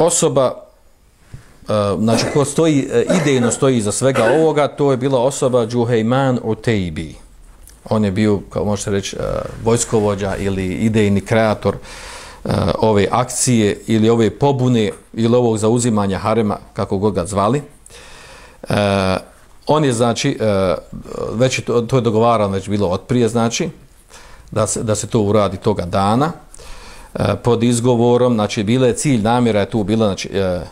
osoba e, znači ko stoji e, idejno stoji za svega ovoga to je bila osoba Džuhejman Utaybi on je bio kao možete reći e, vojskovođa ili idejni kreator ove akcije ili ove pobune ili ovog zauzimanja harema kako god ga zvali. On je znači već je to, to je dogovarano već bilo od prije znači da se, da se to uradi toga dana. E, pod izgovorom znači bila je cilj namjera je tu bila znači e, e,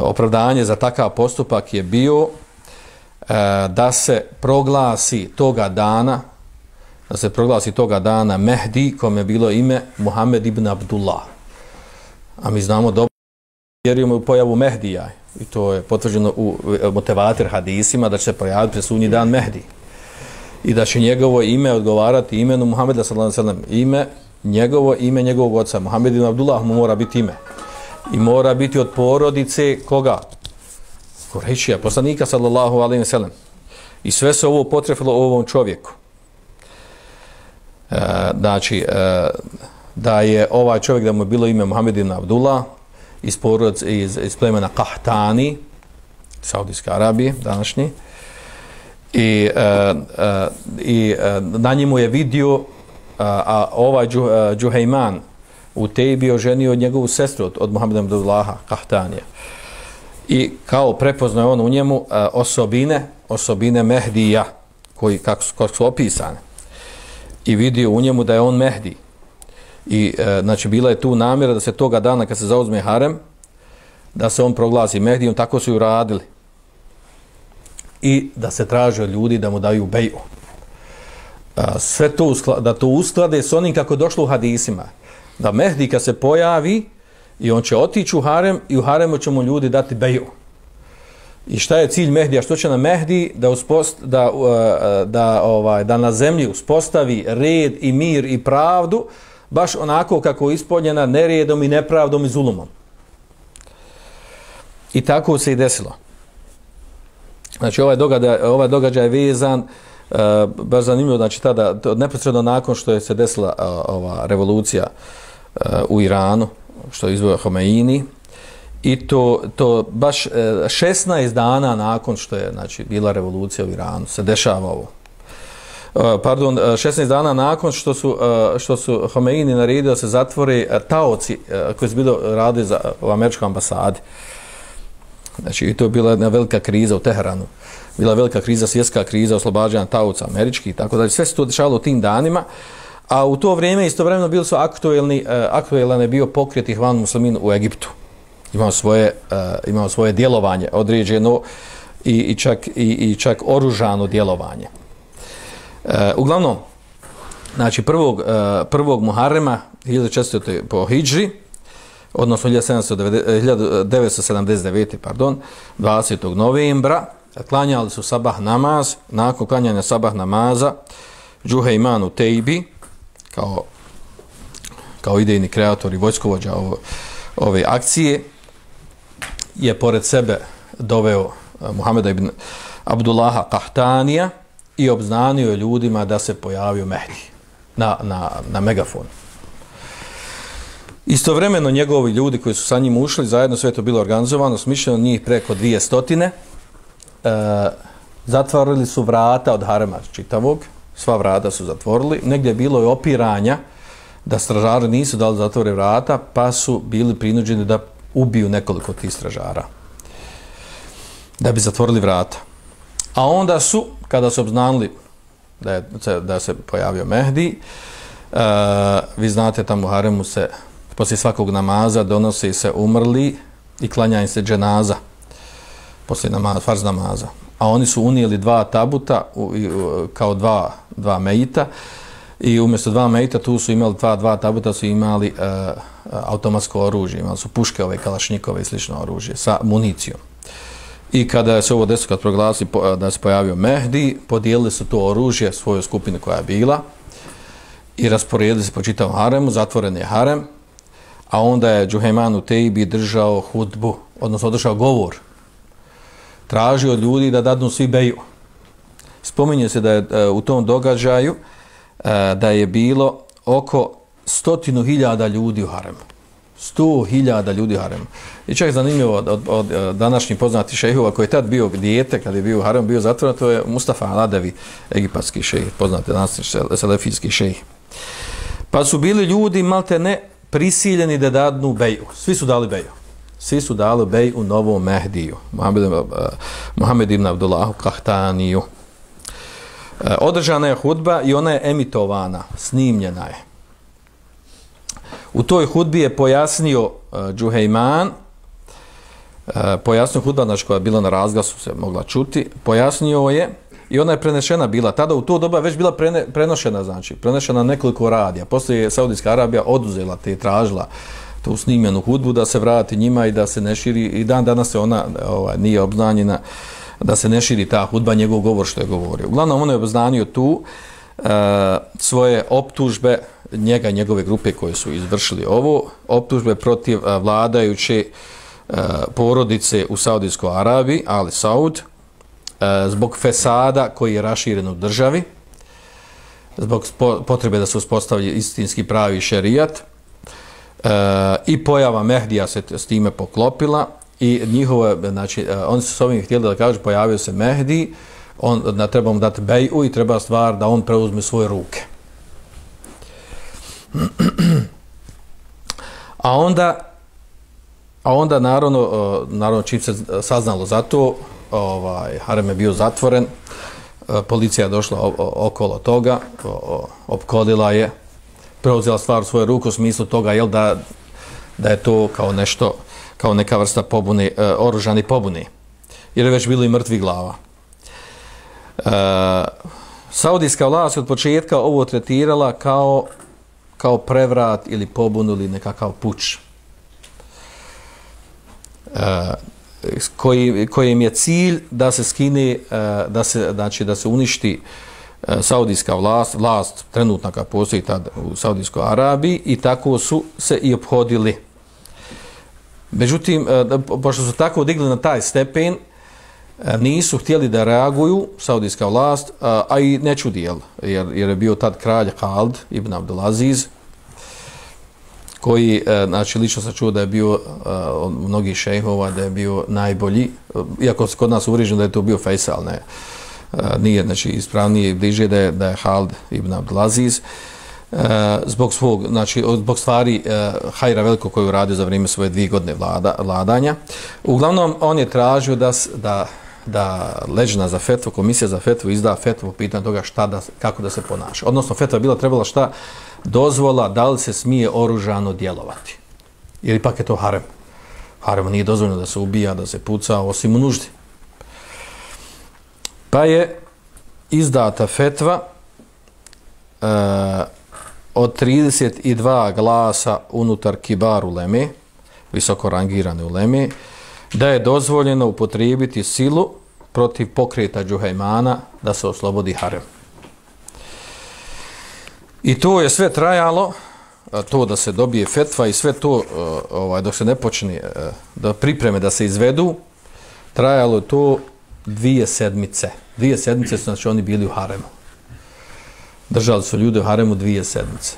opravdanje za takav postupak je bio e, da se proglasi toga dana da se proglasi toga dana Mehdi kom je bilo ime Muhammed ibn Abdullah. A mi znamo dobro vjerujemo u pojavu Mehdija i to je potvrđeno u motivator hadisima da će se pojaviti presunji dan Mehdi i da će njegovo ime odgovarati imenu Muhammeda sallallahu alejhi ve sellem. Ime njegovo ime njegovog oca Muhammed ibn Abdullah mu mora biti ime i mora biti od porodice koga? Kurešija, poslanika sallallahu alaihi wa sallam. I sve se ovo potrefilo ovom čovjeku. E, znači, e, da je ovaj čovjek, da mu je bilo ime Muhammed ibn Abdullah, iz, porodice, iz, iz plemena Kahtani, Saudijske Arabije, današnji, i, e, e, i e, na njemu je vidio a, a ovaj e, Džuhejman, u Tebi oženio njegovu sestru od, od Muhammeda Abdullaha, Kahtanija. I kao prepoznao on u njemu a, osobine, osobine Mehdija, koji, kako, su, kako su opisane. I vidio u njemu da je on Mehdi. I, a, znači, bila je tu namjera da se toga dana, kad se zauzme harem, da se on proglasi Mehdijom, tako su ju radili. I da se traže od ljudi da mu daju beju. Sve to, da to usklade s onim kako došlo u hadisima da Mehdi kad se pojavi i on će otići u harem i u haremu će mu ljudi dati beju. I šta je cilj Mehdija? Što će na Mehdi da, uspost, da, e, da, ovaj, da na zemlji uspostavi red i mir i pravdu baš onako kako je ispoljena neredom i nepravdom i zulumom. I tako se i desilo. Znači ovaj događaj, ovaj događaj je vezan uh, E, baš zanimljivo, znači tada, neposredno nakon što je se desila a, ova revolucija a, u Iranu, što je izvojio Homeini, i to, to baš e, 16 dana nakon što je znači, bila revolucija u Iranu, se dešava ovo. E, pardon, 16 dana nakon što su, što su Homeini naredio se zatvore taoci koji su bili radi za, u američkoj ambasadi. Znači, i to je bila jedna velika kriza u Teheranu. Bila velika kriza, svjetska kriza, oslobađanja tauca američki, tako da sve se to dešavalo u tim danima. A u to vrijeme istovremeno bili su aktuelni, uh, aktuelan je bio pokret Ihvan Muslimin u Egiptu. Imao svoje, uh, imao svoje djelovanje određeno i, i, čak, i, i čak oružano djelovanje. Uh, uglavnom, znači prvog, uh, prvog Muharrema 1400. po Hidžri, odnosno 1979. Eh, pardon, 20. novembra, klanjali su sabah namaz, nakon klanjanja sabah namaza, Džuhejman u Tejbi, kao, kao idejni kreator i vojskovođa ovo, ove akcije, je pored sebe doveo eh, Muhameda ibn Abdullaha Kahtanija i obznanio ljudima da se pojavio Mehdi na, na, na megafonu. Istovremeno njegovi ljudi koji su sa njim ušli, zajedno sve to bilo organizovano, smišljeno njih preko dvije stotine, e, zatvorili su vrata od harema čitavog, sva vrata su zatvorili, negdje je bilo je opiranja da stražari nisu dali zatvore vrata, pa su bili prinuđeni da ubiju nekoliko tih stražara da bi zatvorili vrata. A onda su, kada su obznanili da, je, da se pojavio Mehdi, uh, vi znate tamo u Haremu se poslije svakog namaza donosi se umrli i klanja se dženaza poslije namaza, farz namaza a oni su unijeli dva tabuta u, u, kao dva, dva mejita i umjesto dva mejita tu su imali dva, dva tabuta su imali uh, automatsko oružje, imali su puške ove kalašnikove i slično oružje sa municijom. I kada se ovo desu kad proglasi e, da se pojavio Mehdi, podijelili su to oružje svoju skupinu koja je bila i rasporedili se po čitavom haremu, zatvoren je harem, a onda je Džuhejman u Tejbi držao hudbu, odnosno održao govor Tražio od ljudi da dadnu svi beju. Spominje se da je e, u tom događaju e, da je bilo oko stotinu hiljada ljudi u haremu. sto hiljada ljudi u haremu. I čak zanimljivo od, od, od e, današnjih poznati šehova koji je tad bio dijete, kad je bio u haremu, bio zatvoren, to je Mustafa Aladevi, egipatski šejh, poznati danas selefijski šejh. Pa su bili ljudi, malte ne, prisiljeni da dadnu beju. Svi su dali beju. Svi su dali beju u novom Mehdiju, Muhammed eh, ibn Abdullahu Kahtaniju. Eh, održana je hudba i ona je emitovana, snimljena je. U toj hudbi je pojasnio uh, Džuhejman, uh, pojasnio hudba, znači koja je bila na razglasu, se mogla čuti, pojasnio je i ona je prenešena bila. Tada u to doba već bila prene, prenošena, znači, prenešena nekoliko radija. Poslije je Saudijska Arabija oduzela te tražila tu snimljenu hudbu da se vrati njima i da se ne širi, i dan danas se ona ovaj, nije obznanjena, da se ne širi ta hudba, njegov govor što je govorio. Uglavnom, on je obznanio tu e, svoje optužbe, njega i njegove grupe koje su izvršili ovo, optužbe protiv e, vladajuće e, porodice u Saudijskoj Arabiji, ali Saud, Eh, zbog fesada koji je raširen u državi, zbog potrebe da se uspostavlja istinski pravi šerijat, e, i pojava Mehdija se s time poklopila, i njihovo, znači, eh, oni su s ovim htjeli da kažu, pojavio se Mehdi, on, da treba mu dati beju i treba stvar da on preuzme svoje ruke. A onda, a onda naravno, naravno čim se saznalo za to, ovaj, Harem je bio zatvoren, e, policija je došla okolo toga, opkodila je, preuzela stvar u svoje ruke u smislu toga, jel da, da je to kao nešto, kao neka vrsta pobune, e, oružani pobune, jer je već bilo i mrtvi glava. E, Saudijska vlast od početka ovo tretirala kao kao prevrat ili pobunu ili nekakav puč. E, koji, kojim je cilj da se skine, e, da se, znači, da se uništi e, saudijska vlast, vlast trenutna koja postoji tad u Saudijskoj Arabiji i tako su se i obhodili. Međutim, e, pošto su tako digli na taj stepen, nisu htjeli da reaguju saudijska vlast, a, i ne čudi, jer, jer je bio tad kralj Khalid ibn Abdulaziz, koji, e, znači, lično se čuo da je bio e, od mnogih šejhova, da je bio najbolji, e, iako se kod nas uvriženo da je to bio Faisal, ne, nije, znači, ispravnije i bliže da je, da je Khalid ibn Abdulaziz, a, zbog svog, znači, zbog stvari hajra veliko koju radio za vrijeme svoje dvije godine vlada, vladanja. Uglavnom, on je tražio da, da da leđna za fetvu, komisija za fetvu izda fetvu pitanju toga šta da, kako da se ponaša. Odnosno, fetva je bila trebala šta dozvola da li se smije oružano djelovati. Ili pak je to harem. Harem nije dozvoljeno da se ubija, da se puca, osim u nuždi. Pa je izdata fetva e, od 32 glasa unutar kibaru leme, visoko rangirane u leme, da je dozvoljeno upotrijebiti silu protiv pokreta Džuhajmana da se oslobodi harem. I to je sve trajalo, to da se dobije fetva i sve to, ovaj, dok se ne počne da pripreme da se izvedu, trajalo to dvije sedmice. Dvije sedmice su znači oni bili u haremu. Držali su ljudi u haremu dvije sedmice.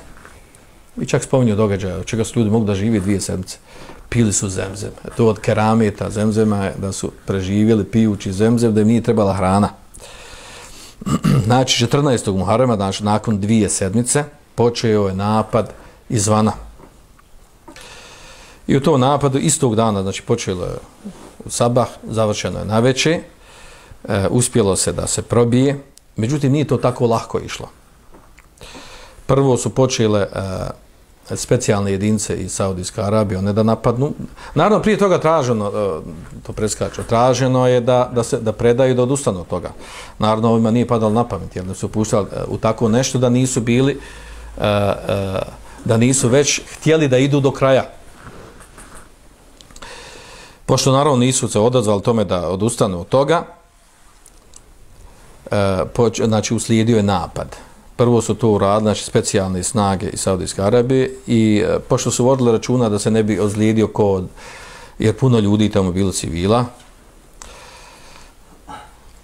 I čak spominju događaja, od čega su ljudi mogli da živi dvije sedmice pili su zemzem. To od kerameta zemzema da su preživjeli pijući zemzem, da im nije trebala hrana. Znači, 14. Muharrema, znači, nakon dvije sedmice, počeo je napad izvana. I u tom napadu istog dana, znači, počelo je u sabah, završeno je na veće, e, uspjelo se da se probije, međutim, nije to tako lahko išlo. Prvo su počele e, specijalne jedinice iz Saudijske Arabije, one da napadnu. Naravno, prije toga traženo, e, to preskaču, traženo je da, da se da predaju da odustanu od toga. Naravno, ovima nije padalo na pamet, jer su upuštali e, u tako nešto da nisu bili, e, da nisu već htjeli da idu do kraja. Pošto naravno nisu se odazvali tome da odustanu od toga, znači uslijedio je napad prvo su to uradili naše specijalne snage iz Saudijske Arabije i e, pošto su vodili računa da se ne bi ozlijedio kod jer puno ljudi tamo bilo civila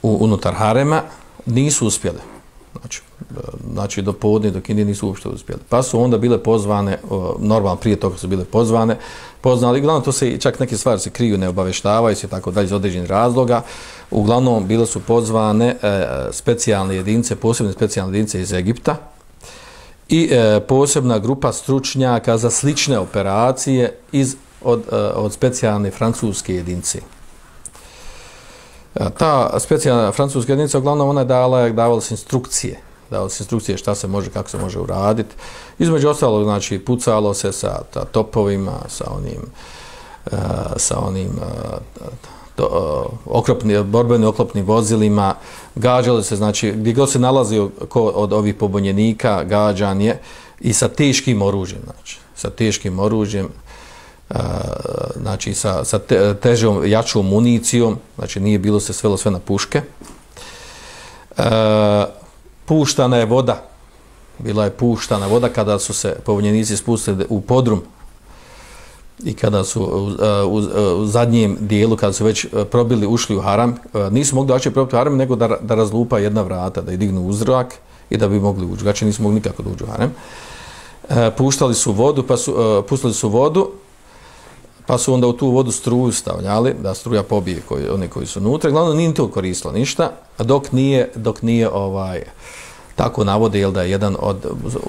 u, unutar harema nisu uspjeli znači, e, znači do podne, dok Indije nisu uopšte uspjeli. Pa su onda bile pozvane, e, normalno prije toga su bile pozvane, poznali, uglavnom to se čak neke stvari se kriju, ne obaveštavaju se tako dalje iz određenih razloga, uglavnom bile su pozvane e, specijalne jedinice, posebne specijalne jedinice iz Egipta i e, posebna grupa stručnjaka za slične operacije iz, od, e, od specijalne francuske jedinice. Ta specijalna francuska jedinica, uglavnom ona je dala, davala se instrukcije, davala se instrukcije šta se može, kako se može uraditi. Između ostalog, znači, pucalo se sa ta, topovima, sa onim, uh, sa onim uh, to, uh, oklopni, borbeni oklopnim vozilima, gađalo se, znači, gdje god se nalazio ko od ovih pobunjenika, gađan je i sa teškim oružjem, znači, sa teškim oružjem, znači sa, sa te, težom, jačom municijom, znači nije bilo se svelo sve na puške. E, puštana je voda, bila je puštana voda kada su se povonjenici spustili u podrum i kada su e, u, e, u, e, u zadnjem dijelu, kada su već probili, ušli u haram, nisu mogli doći probiti u haram, nego da, da razlupa jedna vrata, da je dignu uzrak i da bi mogli ući. Znači nisu mogli nikako da uđu u haram. E, puštali su vodu, pa su, pustili su vodu, pa su onda u tu vodu struju stavljali, da struja pobije koji, oni koji su unutra. Glavno nije to koristilo ništa, dok nije, dok nije ovaj, tako navode, jel da je jedan od,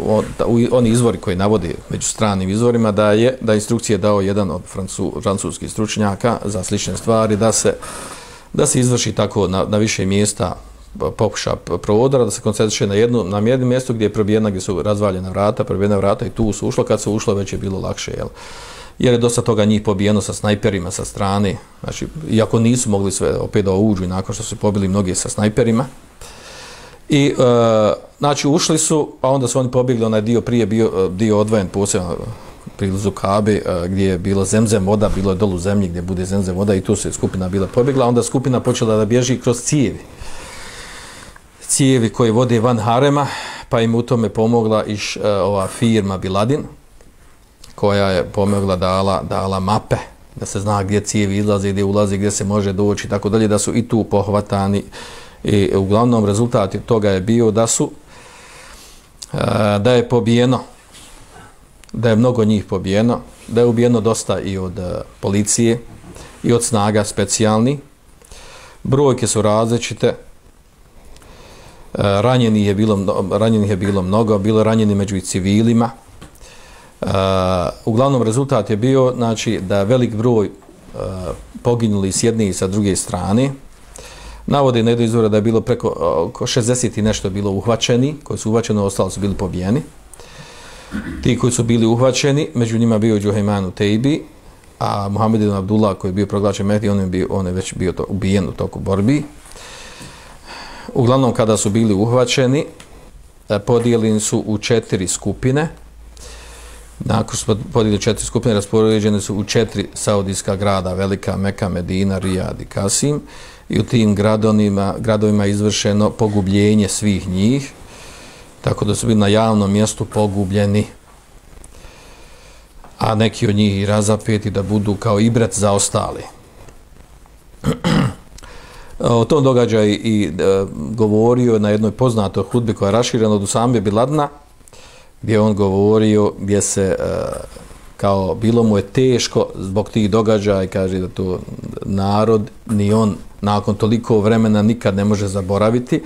od oni izvori koji navodi među stranim izvorima, da je da instrukcije dao jedan od francu, francuskih stručnjaka za slične stvari, da se, da se izvrši tako na, na više mjesta pokuša provodara, da se koncentriše na jednu, na jednom mjestu gdje je probijena, gdje su razvaljena vrata, probijena vrata i tu su ušlo, kad se ušlo već je bilo lakše, jel? Jer je dosta toga njih pobijeno sa snajperima sa strane, znači, iako nisu mogli sve opet da uđu i nakon što su pobili mnogi sa snajperima. I, e, znači, ušli su, a onda su oni pobjegli, onaj dio prije bio e, dio odvojen posebno prilazu Kabe, e, gdje je bilo zemzem voda, bilo je dolu zemlji gdje bude zemzem voda i tu se skupina bila pobjegla, onda skupina počela da bježi kroz cijevi. Cijevi koje vode van Harema, pa im u tome pomogla iš e, ova firma Biladin, koja je pomogla dala, dala mape da se zna gdje cijevi izlaze, gdje ulazi, gdje se može doći i tako dalje, da su i tu pohvatani. I uglavnom rezultat toga je bio da su e, da je pobijeno da je mnogo njih pobijeno da je ubijeno dosta i od e, policije i od snaga specijalni. Brojke su različite. E, ranjenih je bilo ranjenih je bilo mnogo bilo ranjeni među civilima. Uh, uglavnom rezultat je bio znači da velik broj uh, poginuli s jedne i sa druge strane. Navode na izvore da je bilo preko oko 60 i nešto bilo uhvaćeni, koji su uhvaćeni, ostali su bili pobijeni. Ti koji su bili uhvaćeni, među njima bio Džuhajmanu Tejbi, a Muhammed ibn Abdullah koji je bio proglašen Mehdi, on je, bio, on je već bio to, ubijen u toku borbi. Uglavnom kada su bili uhvaćeni, uh, podijeljeni su u četiri skupine, Nakon smo podijelili četiri skupine, raspoređene su u četiri saudijska grada, Velika, Meka, Medina, Rijad i Kasim. I u tim gradovima, gradovima izvršeno pogubljenje svih njih, tako da su bili na javnom mjestu pogubljeni, a neki od njih i razapeti da budu kao ibret za ostali. o tom događaju i e, govorio na jednoj poznatoj hudbi koja je raširena od Usambe Biladna, gdje on govorio gdje se e, kao bilo mu je teško zbog tih događaja i kaže da to narod ni on nakon toliko vremena nikad ne može zaboraviti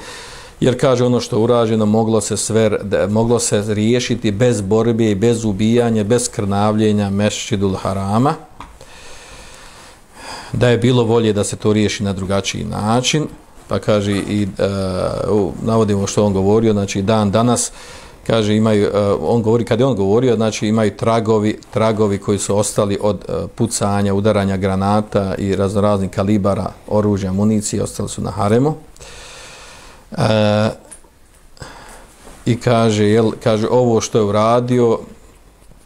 jer kaže ono što urađeno moglo se sve moglo se riješiti bez borbe i bez ubijanja bez krnavljenja mešćidul harama da je bilo volje da se to riješi na drugačiji način pa kaže i e, navodimo što on govorio znači dan danas kaže imaju uh, on govori kad je on govorio znači imaju tragovi tragovi koji su ostali od uh, pucanja udaranja granata i raznoraznih kalibara oružja municije ostali su na haremu. Uh, i kaže jel kaže ovo što je uradio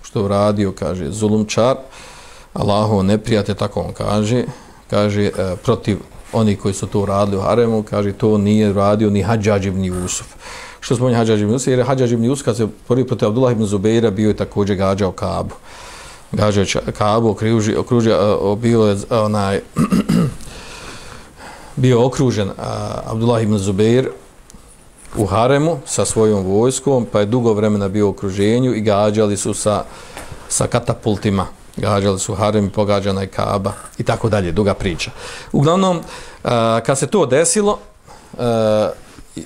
što je uradio kaže zulumčar Allahu neprijate tako on kaže kaže uh, protiv oni koji su to uradili u haremu kaže to nije radio ni Hadžadž ibn Jusuf što spominje Hadžađ ibn Jusuf, jer Hadžađ ibn Jusuf kad se prvi protiv Abdullah ibn Zubeira, bio je također gađao Kabu. Gađao Kabu, okruži, okružio, bio je onaj, bio okružen a, Abdullah ibn Zubeir, u haremu sa svojom vojskom, pa je dugo vremena bio u okruženju i gađali su sa, sa katapultima. Gađali su harem i pogađana je kaba i tako dalje, duga priča. Uglavnom, kad se to desilo, E,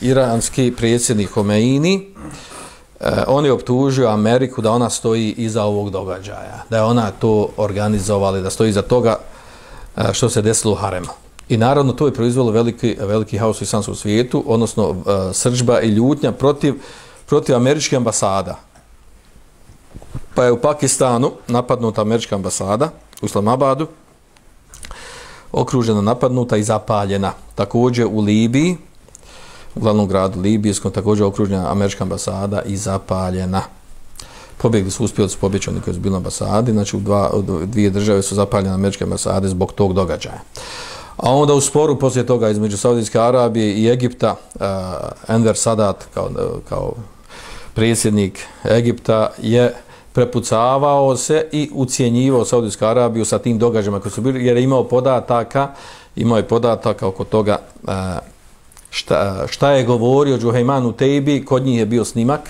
iranski predsjednik Homeini, e, on je optužio Ameriku da ona stoji iza ovog događaja, da je ona to organizovala, da stoji iza toga e, što se desilo u haremu. I naravno to je proizvalo veliki, veliki haos u islamskom svijetu, odnosno uh, srđba i ljutnja protiv, protiv američke ambasada. Pa je u Pakistanu napadnuta američka ambasada u Islamabadu, okružena, napadnuta i zapaljena. Također u Libiji, u glavnom gradu Libijskom, također okružena američka ambasada i zapaljena. Pobjegli su uspjeli su pobjeći oni koji su bili ambasadi, znači u dva, dvije države su zapaljene američke ambasade zbog tog događaja. A onda u sporu poslije toga između Saudijske Arabije i Egipta, uh, Enver Sadat kao, eh, kao predsjednik Egipta je prepucavao se i ucijenjivao Saudijsku Arabiju sa tim događajima koji su bili, jer je imao podataka, imao je podataka oko toga uh, šta, šta je govorio Džuhajman u Tejbi, kod njih je bio snimak,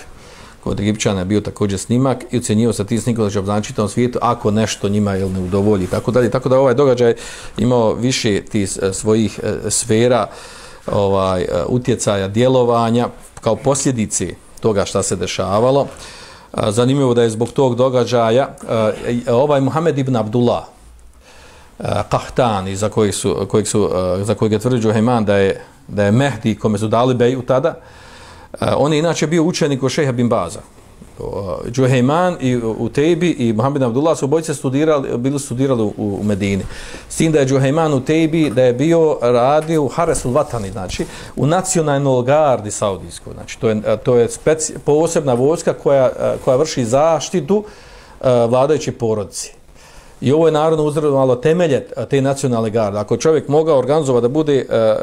kod Egipćana je bio također snimak i ucijenjivo sa tim snimkom da će obznačiti tom svijetu ako nešto njima ili ne udovolji tako dalje. Tako da ovaj događaj imao više tih e, svojih e, sfera ovaj, e, utjecaja, djelovanja kao posljedice toga šta se dešavalo. Zanimljivo da je zbog tog događaja ovaj Muhammed ibn Abdullah Qahtani za kojeg su, kojeg su za kojeg je tvrđu Hejman da je da je Mehdi kome su dali beju tada Uh, on je inače bio učenik od šeha bin Baza. Eh, Džuhejman i u i Mohamed Abdullah su obojice studirali, bili studirali u, u Medini. S tim da je Džuhejman u Tebi, da je bio radio u Haresul Vatani, znači u nacionalnoj gardi Saudijskoj. Znači to je, eh, to je speci, posebna vojska koja, koja vrši zaštitu uh, vladajuće porodici. I ovo je naravno uzdravljeno temelje te nacionalne garde. Ako čovjek mogao organizovati da bude e,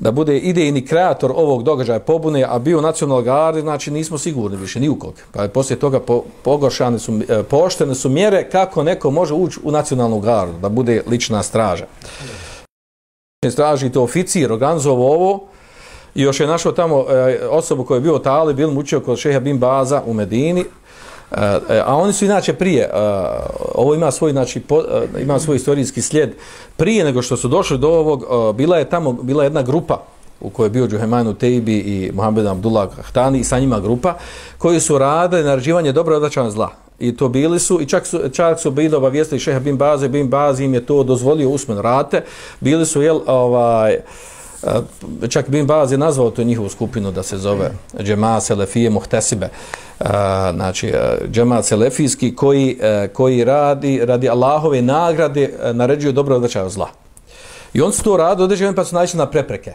da bude idejni kreator ovog događaja pobune, a bio nacional gardi, znači nismo sigurni više ni u kog. Pa je poslije toga po, pogoršane su, e, poštene su mjere kako neko može ući u nacionalnu gardu, da bude lična straža. Stražite oficir organizovo ovo i još je našao tamo e, osobu koja je bio tali, bil mučio kod šeha Bin Baza u Medini, E, a oni su inače prije, e, ovo ima svoj, znači, po, e, ima svoj istorijski slijed, prije nego što su došli do ovog, bila je tamo, bila jedna grupa u kojoj je bio Džuhemanu Tejbi i Mohamed Abdullah Htani i sa njima grupa, koji su radili naređivanje dobro odlačana zla. I to bili su, i čak su, čak su bili obavijestili šeha Bin Baze, Bin Baze im je to dozvolio usmen rate, bili su, jel, ovaj, čak Bin Baz je nazvao tu njihovu skupinu da se zove Džema Selefije Muhtesibe, znači Džema Selefijski koji, koji radi, radi Allahove nagrade, naređuju dobro odvećaju zla. I on su to radi, određujem pa su naišli na prepreke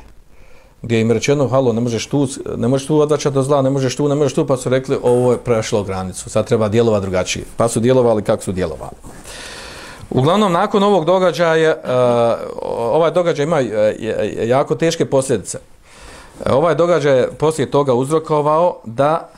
gdje im rečeno, halo, ne možeš tu, ne možeš tu odvaćati do zla, ne možeš tu, ne možeš tu, pa su rekli, ovo je prešlo granicu, sad treba djelovati drugačije. Pa su djelovali kako su djelovali. Uglavnom, nakon ovog događaja, uh, ovaj događaj ima uh, jako teške posljedice. Uh, ovaj događaj je poslije toga uzrokovao da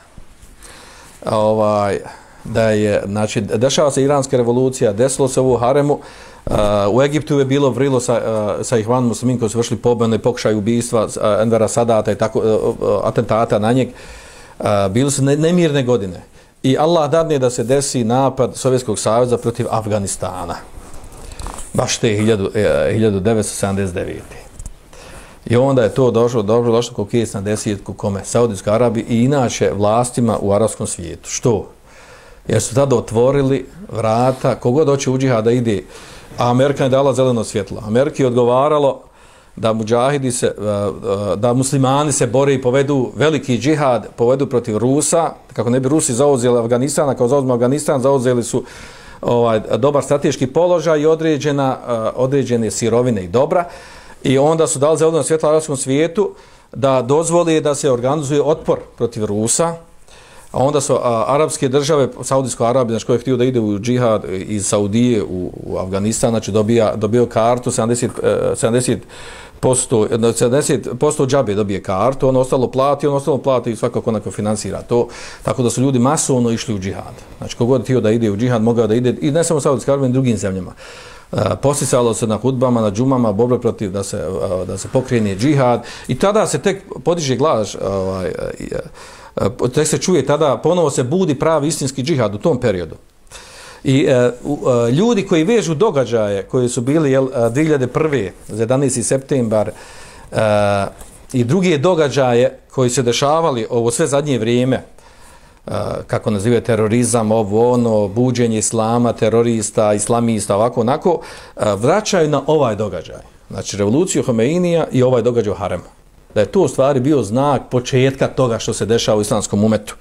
ovaj da je, znači, dešava se iranska revolucija, desilo se u Haremu, uh, u Egiptu je bilo vrilo sa, uh, sa Ihvan Muslimin koji su vršili pobjene, pokušaj ubijstva uh, Envera Sadata i tako, uh, uh, atentata na njeg. Uh, bili su ne, nemirne godine. I Allah dadne da se desi napad Sovjetskog savjeza protiv Afganistana. Baš te 1979. E, I onda je to došlo, dobro došlo kod kjes na desetku kome Saudijska Arabi i inače vlastima u arabskom svijetu. Što? Jer su tada otvorili vrata, kogod hoće u džihad da ide, a Amerika je dala zeleno svjetlo. Amerika je odgovaralo da muđahidi se, e, e, da muslimani se bore i povedu veliki džihad, povedu protiv Rusa, kako ne bi Rusi zauzeli Afganistana, kao zauzme Afganistan, zauzeli su ovaj dobar strateški položaj i određena, eh, određene sirovine i dobra. I onda su dali zeleno svjetlo arabskom svijetu da dozvoli da se organizuje otpor protiv Rusa, A onda su a, arapske države, Saudijsko Arabija, znači koje je htio da ide u džihad iz Saudije u, u Afganistan, znači dobija, dobio kartu 70, 70 e, posto, 70% džabe dobije kartu, ono ostalo plati, ono ostalo plati i svakako onako finansira to, tako da su ljudi masovno išli u džihad. Znači, kogod htio da ide u džihad, mogao da ide, i ne samo u Saudijskoj Arabiji, drugim zemljama. E, posisalo se na hudbama, na džumama, borbe protiv da se, e, da se pokrene džihad i tada se tek podiže glas, e, ovaj, tek se čuje tada, ponovo se budi pravi istinski džihad u tom periodu. I uh, ljudi koji vežu događaje koji su bili jel, 2001. za 11. septembar uh, i drugi događaje koji se dešavali ovo sve zadnje vrijeme, kako nazivaju terorizam, ovo ono, buđenje islama, terorista, islamista, ovako, onako, e, vraćaju na ovaj događaj. Znači, revoluciju Homeinija i ovaj događaj u Haremu. Da je to u stvari bio znak početka toga što se dešava u islamskom umetu.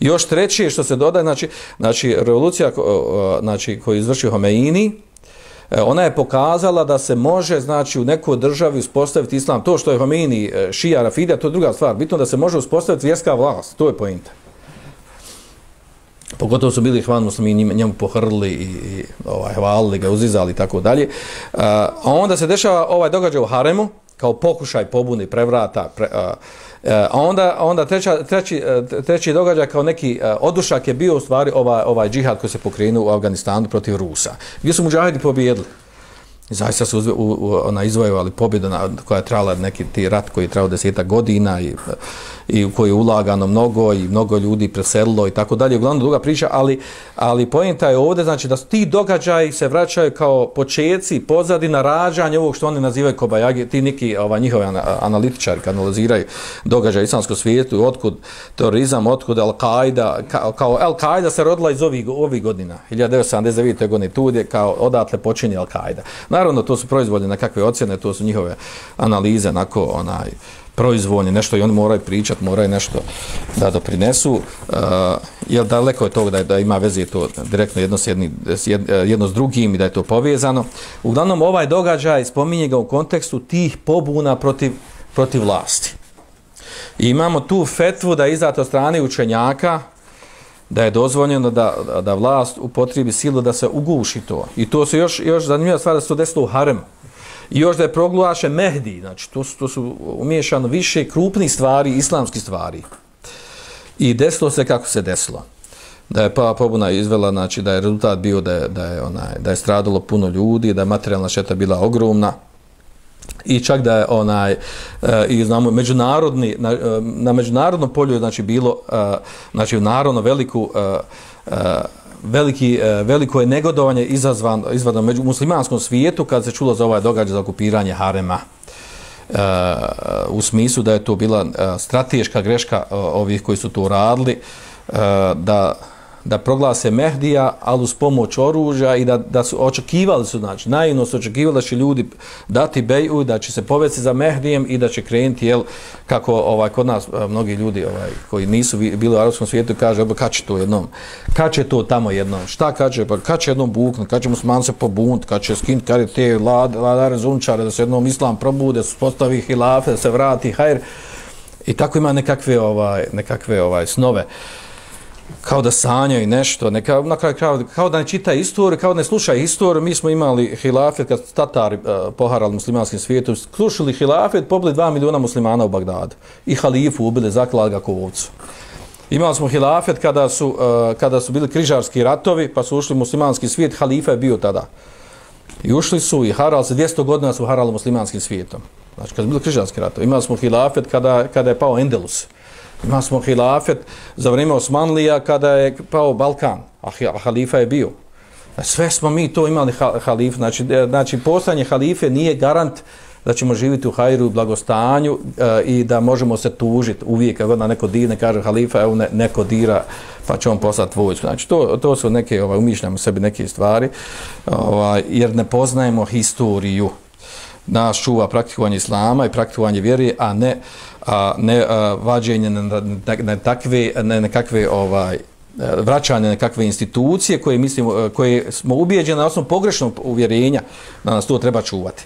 Još treće što se dodaje, znači, znači revolucija znači, koju izvrši Homeini, e, ona je pokazala da se može znači u nekoj državi uspostaviti islam. To što je Homeini e, šija Rafida, to je druga stvar. Bitno da se može uspostaviti vjerska vlast. To je poenta Pogotovo su bili hvan muslimi njemu pohrli i, i ovaj, hvalili ga, uzizali i tako dalje. A onda se dešava ovaj događaj u Haremu, kao pokušaj pobuni prevrata, pre, a, e, a onda, onda treća, treći, e, treći događaj kao neki e, odušak je bio u stvari ovaj, ovaj džihad koji se pokrenuo u Afganistanu protiv Rusa. Gdje su muđahidi pobjedili? I zaista su u, u, ona izvojevali pobjedu na, koja je trala neki ti rat koji je trajao deseta godina i, i u koji je ulagano mnogo i mnogo ljudi preselilo i tako dalje. Uglavnom druga priča, ali, ali pojenta je ovdje, znači da ti događaji se vraćaju kao početci, pozadina rađanja ovog što oni nazivaju kobajagi, ti neki ova, njihovi analitičari kad analiziraju događaj islamskog svijetu, otkud terorizam, otkud Al-Qaida, kao, kao Al-Qaida se rodila iz ovih, ovih godina, 1979. godine, tu je kao odatle počinje Al-Qaida. Naravno, to su proizvodne na kakve ocjene, to su njihove analize, onako, onaj, proizvoljni, nešto i oni moraju pričati, moraju nešto da doprinesu. Uh, jel daleko je to da, da ima veze to direktno jedno s, jedni, e, jedno s drugim i da je to povezano. Uglavnom, ovaj događaj spominje ga u kontekstu tih pobuna protiv, protiv vlasti. I imamo tu fetvu da je izdato strane učenjaka, da je dozvoljeno da, da vlast upotribi silu da se uguši to. I to se još, još zanimljiva stvar da se to desilo u haremu. I još da je proglašen Mehdi, znači to su, to su umiješano više krupnih stvari, islamskih stvari. I desilo se kako se desilo. Da je pa pobuna izvela, znači da je rezultat bio da je, da je, onaj, da je stradalo puno ljudi, da je materijalna šeta bila ogromna. I čak da je onaj e, i znamo međunarodni na, eh, na međunarodnom polju znači bilo e, znači narodno veliku e, e, veliki, e, veliko je negodovanje izazvan, izvadno među muslimanskom svijetu kad se čulo za ovaj događaj za okupiranje Harema. E, u smislu da je to bila e, strateška greška e, ovih koji su to radili, da da proglase Mehdija, ali uz pomoć oružja i da, da su očekivali su, znači, naivno su očekivali da će ljudi dati beju, da će se povesti za Mehdijem i da će krenuti, jel, kako ovaj, kod nas eh, mnogi ljudi ovaj, koji nisu bili u arabskom svijetu, kaže, kad će to jednom, kad će to tamo jednom, šta kad će, pa kad će jednom buknut, kad će musliman se pobunt, kad će skin kare te lad, ladare zunčare, da se jednom islam probude, da se postavi hilafe, da se vrati, hajr, i tako ima nekakve, ovaj, nekakve ovaj, snove kao da sanjaju nešto, neka, na kraju kao, kao da ne čita istoriju, kao da ne sluša istoriju. Mi smo imali hilafet, kad Tatari uh, poharali muslimanskim svijetom, slušali hilafet, pobili dva miliona muslimana u Bagdadu. I halifu ubili, zaklali ga kovcu. Imali smo hilafet kada su, uh, kada su bili križarski ratovi, pa su ušli muslimanski svijet, halifa je bio tada. I ušli su i harali se, 200 godina su harali muslimanskim svijetom. Znači, kada su bili križarski ratovi. Imali smo hilafet kada, kada je pao Endelus. Ima smo hilafet za vrijeme Osmanlija kada je pao Balkan, a halifa je bio. E, sve smo mi to imali halif, znači, e, znači postanje halife nije garant da ćemo živjeti u hajru i blagostanju e, i da možemo se tužiti uvijek kad na neko dine kaže halifa, evo ne, neko dira pa će on poslati vojsku. Znači to, to su neke, ovaj, umišljamo sebi neke stvari, ovaj, jer ne poznajemo historiju. Nas čuva praktikovanje islama i praktikovanje vjere, a ne a ne a, vađenje na, na, na takve na nekakve ovaj vraćanje nekakve institucije koje mislimo koje smo ubeđeni na osnovu pogrešnog uvjerenja da nas to treba čuvati.